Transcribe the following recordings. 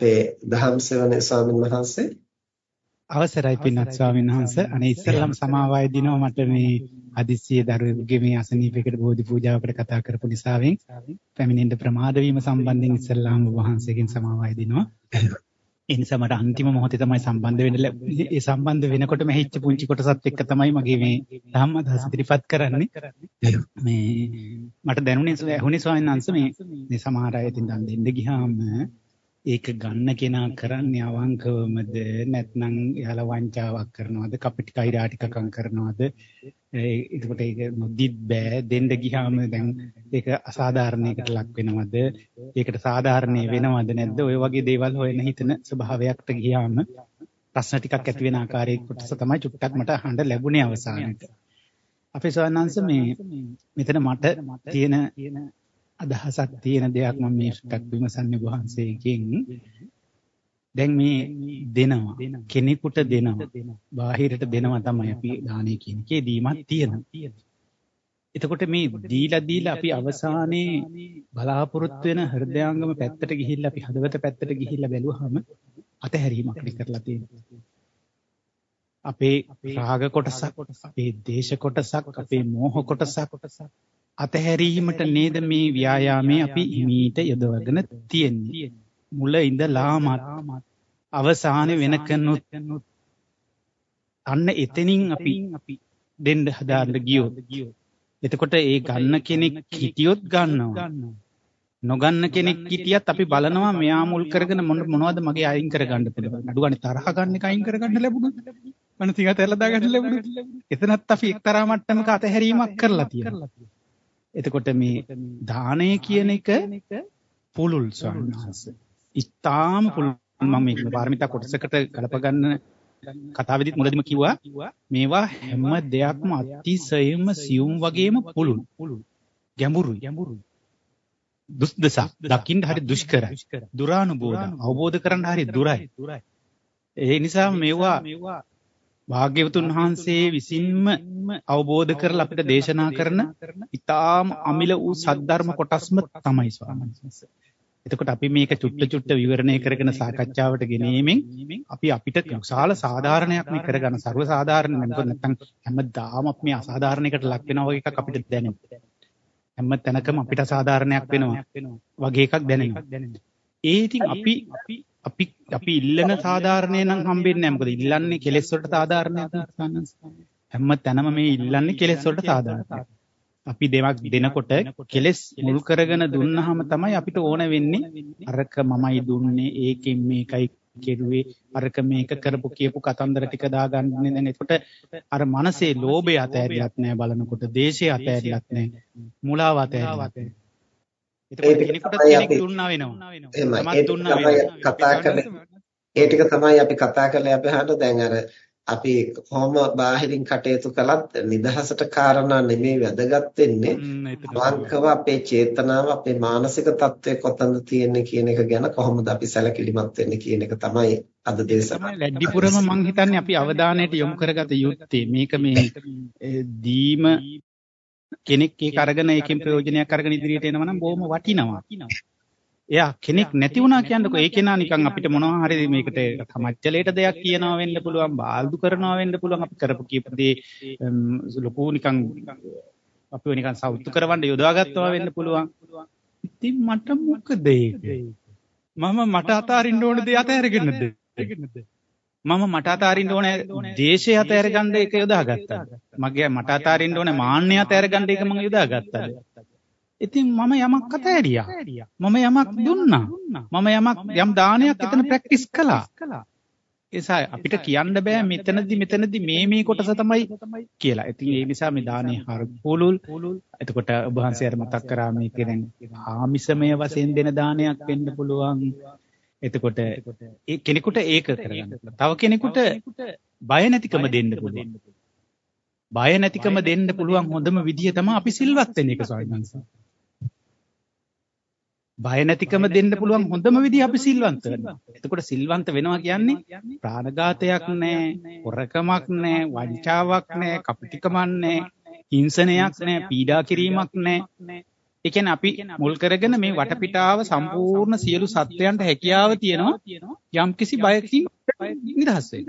අපේ දහම් සෙවණේ ස්වාමීන් වහන්සේ අවසරයි පින්වත් ස්වාමීන් වහන්සේ අනේ ඉස්සෙල්ලාම සමාවය දිනවා මට මේ හදිස්සියේ දරුවෙකුගේ මේ අසනීපයකට බෝධි පූජාවකට කතා කරපු නිසාවෙන් පැමිණෙන්න ප්‍රමාද වීම සම්බන්ධයෙන් ඉස්සෙල්ලාම වහන්සේගෙන් සමාවය දිනවා. ඒ නිසා මට අන්තිම මොහොතේ තමයි සම්බන්ධ වෙන්න ලැබුණේ. ඒ සම්බන්ධ වෙනකොටම හිච්ච පුංචි කොටසත් එක්ක තමයි මගේ මේ ධම්ම අදහස ඉදිරිපත් කරන්නේ. මේ මට දැනුනේ ඇහුනේ ස්වාමීන් වහන්සේ මේ මේ සමහර අය ඉතින් දන් දෙන්න ගියාම ඒක ගන්න කෙනා කරන්නේ අවංකවමද? නැත්නම් එයාලා වංචාවක් කරනවද? කපටි කෛරාටිකකම් කරනවද? එතකොට ඒක නොදිත් බෑ. දෙන්න ගියාම දැන් ඒක අසාධාරණයකට ලක් වෙනවද? ඒකට සාධාරණේ වෙනවද නැද්ද? ඔය වගේ දේවල් හොයන හිතන ස්වභාවයකට ගියාම ප්‍රශ්න ටිකක් ඇති වෙන ආකාරයේ කොටස තමයි චුට්ටක් මට අහන්න ලැබුණේ අවසානයේට. අපේ සවන්නංශ මේ මෙතන මට තියෙන අදහසක් තියෙන දෙයක් මම මේ ටිකක් විමසන්නේ වහන්සේගෙන් දැන් මේ දෙනවා. කෙනෙකුට දෙනවා. බාහිරට දෙනවා තමයි අපි දානේ කියන එකේ දීමක් තියෙනවා. එතකොට මේ දීලා දීලා අපි අවසානයේ බලාපොරොත්තු වෙන හෘදයාංගම පැත්තට ගිහිල්ලා අපි හදවත පැත්තට ගිහිල්ලා බැලුවාම අතහැරීමක් කරලා තියෙනවා. අපේ රාග කොටසක් අපේ දේශ කොටසක් අපේ මෝහ කොටසක් අතහැරීමට නේද මේ ව්‍යායාමයේ අපි හිමීට යොදවගෙන තියෙන්නේ. මුල ඉඳලාමත් අවසාන වෙනකනුත් අන්න එතනින් අපි දෙන්න හදාන්න ගියොත් එතකොට ඒ ගන්න කෙනෙක් හිටියොත් ගන්නවා. නොගන්න කෙනෙක් හිටියත් අපි බලනවා මෙයා මුල් කරගෙන මොනවද මගේ අයින් කරගන්න පුළුවන්. අඩු ගන්න තරහ ගන්න එක අයින් කරගන්න ලැබුණොත්. මනසින් අතහැරලා දාගන්න ලැබුණොත්. එතනත් අපි එක්තරා මට්ටමක අතහැරීමක් කරලා තියෙනවා. එතකොට මේ දානය කියන එක පුළුල් ස්වාමීන් වහන්සේ. ඉතාම පුළුල් මම මේ පාරමිතා කොටසකට ගලප ගන්න කතාවෙදිත් මුලදිම කිව්වා මේවා හැම දෙයක්ම අතිශයම සියුම් වගේම පුළුල්. ගැඹුරුයි. ගැඹුරුයි. දුස්දසක් දකින්න හරි දුෂ්කරයි. දුරානුබෝධ අවබෝධ කරන්න හරි දුරයි. ඒ නිසා මේවා භාග්‍යවතුන් වහන්සේ විසින්ම අවබෝධ කරලා අපිට දේශනා කරන ඊටාම් අමිල වූ සද්ධර්ම කොටස්ම තමයි ස්වාමීන් වහන්සේ. එතකොට අපි මේක චුට්ට චුට්ට විවරණය කරගෙන සාකච්ඡාවට ගෙනීමෙන් අපි අපිට විශාල සාධාරණයක් මේ කරගන්න ਸਰව සාධාරණ නැත්නම් හැමදාම අපි මේ අසාධාරණයකට ලක් වෙනවා වගේ එකක් අපිට දැනෙනවා. හැම තැනකම අපිට සාධාරණයක් වෙනවා වගේ එකක් දැනෙනවා. ඒ ඉතින් අපි අපි අපි ඉල්ලන සාධාරණේ නම් හම්බෙන්නේ නැහැ. මොකද ඉල්ලන්නේ කෙලෙස් වලට සාධාරණයක් හැම තැනම මේ ඉල්ලන්නේ කෙලෙස් වලට සාධාරණයක්. අපි දෙමක් දෙනකොට කෙලෙස් මුල් කරගෙන දුන්නාම තමයි අපිට ඕන වෙන්නේ. අරක මමයි දුන්නේ ඒකෙන් මේකයි කෙරුවේ. අරක මේක කරපු කියපු කතන්දර ටික දාගන්නේ දැන් එතකොට අර මනසේ ලෝභය අතෑරියත් නැහැ බලනකොට දේශය අතෑරියත් නැහැ. මුලාව අතෑරියත් නැහැ. එතකොට කෙනෙකුට කෙනෙක් දුන්නා වෙනවා. වෙනවා. කතා කරලා ඒ ටික තමයි අපි කතා කරලා අපි අහන්න දැන් අර අපි කොහොම බාහිරින් කටයුතු කළත් නිදහසට කාරණා නෙමෙයි වැදගත් වෙන්නේ වංකව අපේ චේතනාව අපේ මානසික තත්ත්වය කොතනද තියෙන්නේ කියන එක ගැන කොහොමද අපි සැලකිලිමත් වෙන්නේ කියන එක තමයි අද දේශනාව. ලැඩිපුරම මම හිතන්නේ අපි අවධානයට යොමු කරගත යුත්තේ මේක මේ දීම කෙනෙක් ඒක අරගෙන ඒකෙන් ප්‍රයෝජනයක් අරගෙන ඉදිරියට එනවා නම් බොහොම වටිනවා. එයා කෙනෙක් නැති වුණා කියන්නකෝ. ඒ කෙනා නිකන් අපිට මොනවා හරි මේකට සමච්චලයට දෙයක් කියනවා වෙන්න පුළුවන් බාල්දු කරනවා වෙන්න පුළුවන්. අපි කරපු කීප දේ ලොකු නිකන් අපිව නිකන් සෞතු කරවන්න යොදාගත්තා වෙන්න පුළුවන්. ඉතින් මට මොකද මම මට අතාරින්න ඕන දේ අතහැරගෙනද? මම මට අතාරින්න ඕනේ දේශය අතහැරගන්න එක යොදාගත්තා. මගේ මට අතාරින්න ඕනේ මාන්නය අතහැරගන්න එක මම යොදාගත්තා. ඉතින් මම යමක් අතහැරියා. මම යමක් දුන්නා. මම යමක් යම් දානයක් එතන ප්‍රැක්ටිස් කළා. ඒසයි අපිට කියන්න බෑ මෙතනදි මෙතනදි මේ මේ කොටස තමයි කියලා. ඉතින් ඒ නිසා මේ දානේ හර පුලුල්. එතකොට ඔබ වහන්සේ අර මතක් කරා මේක දැන් ආමිසමය වශයෙන් දෙන දානයක් වෙන්න පුළුවන්. එතකොට ඒ කෙනෙකුට ඒක කරගන්න. තව කෙනෙකුට බය නැතිකම දෙන්න පුළුවන්. බය නැතිකම දෙන්න පුළුවන් හොඳම විදිය තමයි අපි සිල්වත් වෙන එක ස්වාමීන් වහන්සේ. බය නැතිකම දෙන්න පුළුවන් හොඳම විදිය අපි සිල්වන්ත වෙනවා. එතකොට සිල්වන්ත වෙනවා කියන්නේ ප්‍රාණඝාතයක් නැහැ, හොරකමක් නැහැ, වංචාවක් නැහැ, කපටිකමක් නැහැ, හිංසනයක් නැහැ, පීඩා කිරීමක් නැහැ. ඒ කියන්නේ අපි මුල් කරගෙන මේ වටපිටාව සම්පූර්ණ සියලු සත්වයන්ට හැකියාව තියෙනවා යම්කිසි බයකින් නිදහස් වෙන්න.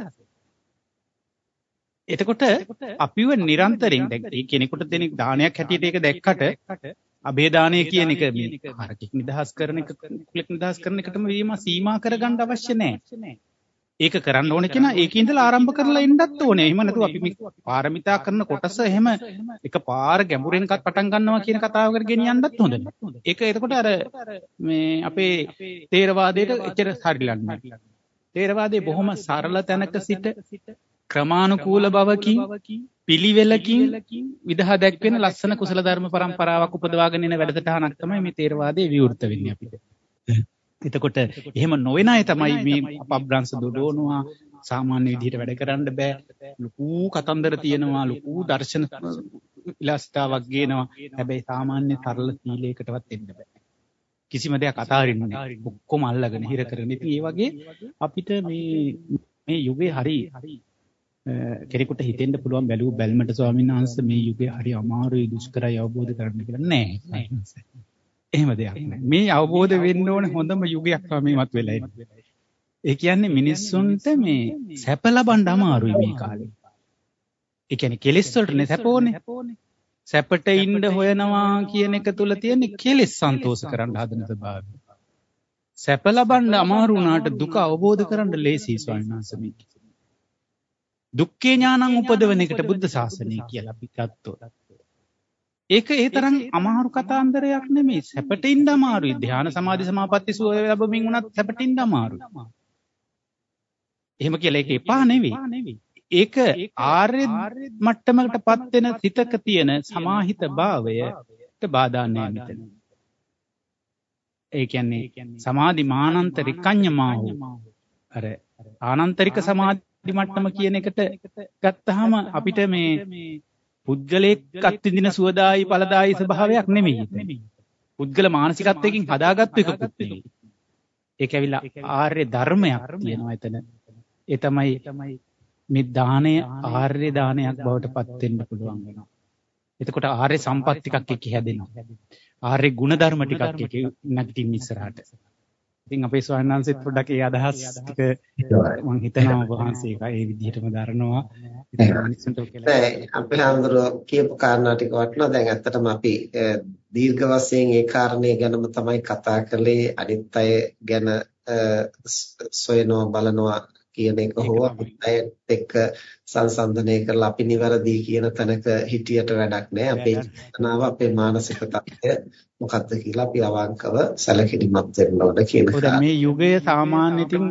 එතකොට අපිව නිරන්තරයෙන් දැන් කෙනෙකුට දෙන දානයක් හැටියට ඒක දැක්කට අභේදානය කියන එක මේ හරකෙක් නිදහස් කරන එක කුලෙක් නිදහස් කරන එකටම වීම සීමා කරගන්න අවශ්‍ය නැහැ. ඒක කරන්න ඕනේ කෙනා ඒකේ ඉඳලා ආරම්භ කරලා එන්නත් ඕනේ. එහෙම නැතුව අපි මේ පාරමිතා කරන කොටස එහෙම එක පාර ගැඹුරෙන් පටන් ගන්නවා කියන කතාවකට ගෙනියන්නත් හොඳ නැහැ. ඒක එතකොට අර මේ අපේ තේරවාදයට එච්චර හරිලන්නේ නැහැ. තේරවාදයේ බොහොම සරල තැනක සිට ක්‍රමානුකූල බවකින් පිළිවෙලකින් විදහා දැක්වෙන ලස්සන කුසල ධර්ම પરම්පරාවක් උපදවාගෙන එන වැඩසටහනක් තමයි මේ තේරවාදයේ විවෘත වෙන්නේ අපිට. එතකොට එහෙම නොවන අය තමයි මේ අපබ්‍රංශ දොඩවනවා සාමාන්‍ය විදිහට වැඩ කරන්න බෑ. ලොකු කතන්දර තියෙනවා ලොකු දර්ශන විලාසිතාවක් ගේනවා. හැබැයි සාමාන්‍ය සරල සීලයකටවත් එන්න බෑ. කිසිම දෙයක් අතාරින්න නෑ. ඔක්කොම අල්ලගෙන හිර කරගෙන ඉතින් ඒ වගේ අපිට මේ මේ යුගයේ හරි කෙනෙකුට හිතෙන්න පුළුවන් බැලුව බැල්මට ස්වාමීන් වහන්සේ මේ යුගයේ හරි අමාරුයි දුෂ්කරයි අවබෝධ කරගන්න කියලා නෑ එහෙම දෙයක් නෑ. මේ අවබෝධ වෙන්න ඕන හොඳම යුගයක් මත් වෙලා ඉන්නේ. ඒ කියන්නේ මිනිස්සුන්ට මේ සැප ලබන්න අමාරුයි මේ කාලේ. ඒ කියන්නේ කෙලෙස් වලට නේ සැපෝනේ. සැපට ඉන්න හොයනවා කියන එක තුල තියෙන කෙලෙස් සන්තෝෂ කරන්න හදන ස්වභාවය. සැප ලබන්න අමාරු වුණාට දුක අවබෝධ කරන්න ලේසි ස්වාමීන් වහන්සේ මේ. දුක්ඛේ ඥානං උපදවන එකට බුද්ධ ශාසනය කියලා අපි ගත්තොත්. ඒක ඒ තරම් අමාරු කතාන්දරයක් නෙමෙයි. සැපට ඉන්න අමාරුයි. ධ්‍යාන සමාධි සමාපatti සුවය ලැබමින් උනත් සැපට ඉන්න අමාරුයි. එහෙම කියලා ඒක එපා නෙවෙයි. ඒක ආර්ය මට්ටමකටපත් වෙන සිතක තියෙන සමාහිත භාවයට බාධා නැහැ මෙතන. ඒ කියන්නේ සමාධි මානන්තරිකඤ්ඤමාහු අර ආනන්තරික සමාධි මට්ටම කියන එකට ගත්තාම අපිට මේ පුද්ගලයෙක් අත්විඳින සුවදායි ඵලදායි ස්වභාවයක් නෙමෙයි. පුද්ගල මානසිකත්වයකින් හදාගත්තු එකකුත් නෙමෙයි. ඒක ඇවිල්ලා ආර්ය ධර්මයක් තියෙනවා එතන. ඒ තමයි මේ දාණය ආර්ය දානයක් බවට පත් වෙන්න පුළුවන් වෙනවා. එතකොට ආර්ය සම්පත් ටිකක් එක්ක හැදෙනවා. ආර්ය ගුණධර්ම ටිකක් එක්ක නැගිටින්න ඉස්සරහට. ඉතින් අපේ ස්වාමීන් වහන්සේත් පොඩ්ඩක් ඒ අදහස් ටික මම හිතනවා වහන්සේ ඒ විදිහටම දරනවා. ඉතින් මිනිස්සුන්ට කියලා. අපේ හඳුරෝ කියපු කාරණා ටික වටනවා. දැන් ඇත්තටම අපි දීර්ඝ වශයෙන් ඒ කාරණේ ගැනම තමයි කතා කළේ අනිත් අය ගැන සොයනවා බලනවා කියන එක හෝ අනිත් එක්ක සංසන්දනය කරලා අපි නිවැරදි කියන තැනක හිටියට වැඩක් නැහැ. අපේ චේතනාව අපේ මානසික තත්ත්වය මොකක්ද කියලා අපි අවංකව සැලකිලිමත් වෙන්න ඕන කියන එක. මේ යුගය සාමාන්‍ය ඉතින්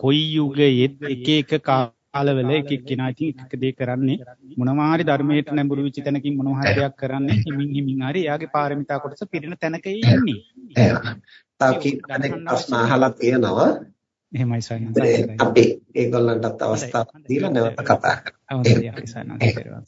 කොයි යුගයේත් එක එක කාලවල එක එක්කෙනා ඉතින් එක දේ කරන්නේ මොනවා හරි ධර්මයට නැඹුරු වෙච්ච තැනකින් මොනවා හරි දෙයක් කරන්නේ හිමින් හිමින් හරි එයාගේ පාරමිතා කොටස පිරින තැනක ඉන්නේ. තව කීප දෙනෙක් ප්‍රශ්න අහලා තියෙනවා. එහෙමයි සයන්ස් අපි ඒගොල්ලන්ටත් අවස්ථාවක් දීලා නැවත කතා කරමු.